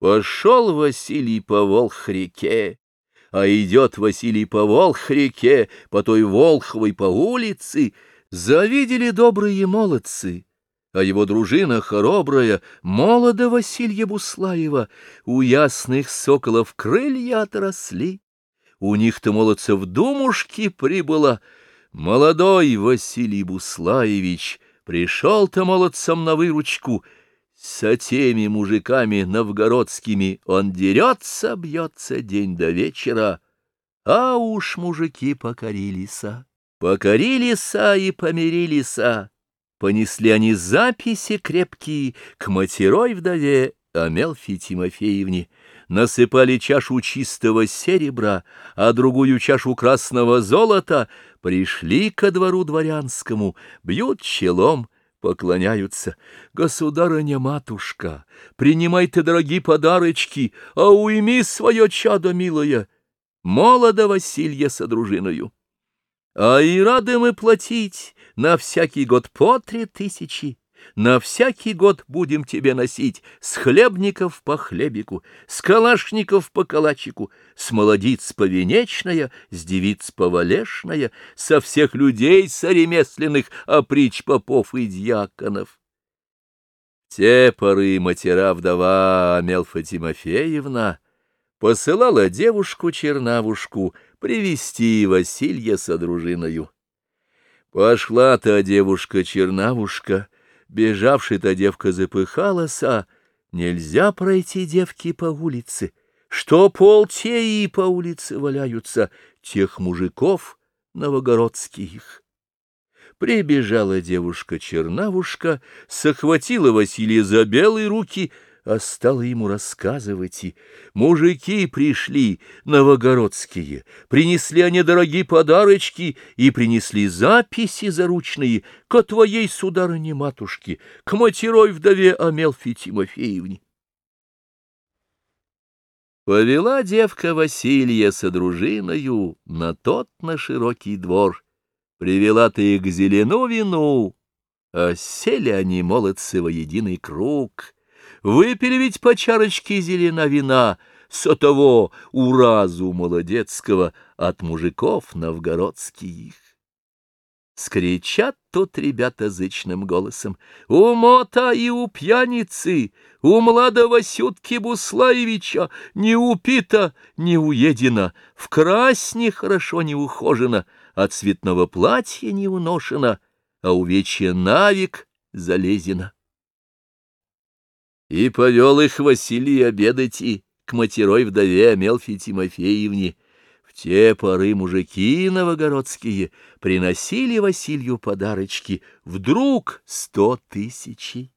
Пошел Василий по Волх-реке, а идет Василий по Волх-реке, по той Волховой по улице, завидели добрые молодцы, а его дружина хоробрая, молода Василья Буслаева, у ясных соколов крылья отросли, у них-то молодцев думушки прибыло, молодой Василий Буслаевич пришел-то молодцам на выручку — со теми мужиками новгородскими он дерется, бьется день до вечера, а уж мужики покорилися. Покорилися и помирилися. Понесли они записи крепкие к матерой вдове Амелфи Тимофеевне, насыпали чашу чистого серебра, а другую чашу красного золота, пришли ко двору дворянскому, бьют челом, поклоняются. Государыня-матушка, принимай ты, дорогие подарочки, а уйми свое чадо, милое, молодо Василья с дружиною. А и рады мы платить на всякий год по три тысячи, на всякий год будем тебе носить с хлебников по хлебику, с калашников по калачику, с молодиц повенечная, с девиц повалешная, со всех людей соремесленных, а притч попов и дьяконов. Те поры матера-вдова Амелфа Тимофеевна посылала девушку-чернавушку привести Василья с дружиною. Пошла та девушка-чернавушка — Бежавшая-то девка запыхалась, а нельзя пройти девки по улице. Что полтеи по улице валяются, тех мужиков новогородских. Прибежала девушка-чернавушка, сохватила Василия за белые руки — а стала ему рассказывать, и мужики пришли новогородские, принесли они дорогие подарочки и принесли записи заручные к твоей сударыне-матушке, к матерой вдове Амелфи Тимофеевне. Повела девка Василия с дружиною на тот на широкий двор, привела ты их к зелену вину, а сели они молодцы во единый круг — Выпили ведь по чарочке зелена вина, со того уразу молодецкого от мужиков новгородских. Скричат тут ребята зычным голосом. У мота и у пьяницы, у младого Сютки Буслаевича не упита, не уедена, в красне хорошо не ухожена, а цветного платья не уношена, а увечья навик залезена. И повел их Василий обедать и к матерой вдове Амелфи Тимофеевне. В те поры мужики новогородские приносили Василию подарочки, вдруг сто тысячи.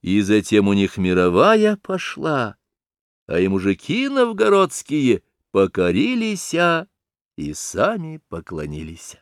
И затем у них мировая пошла, а и мужики новгородские покорились и сами поклонились.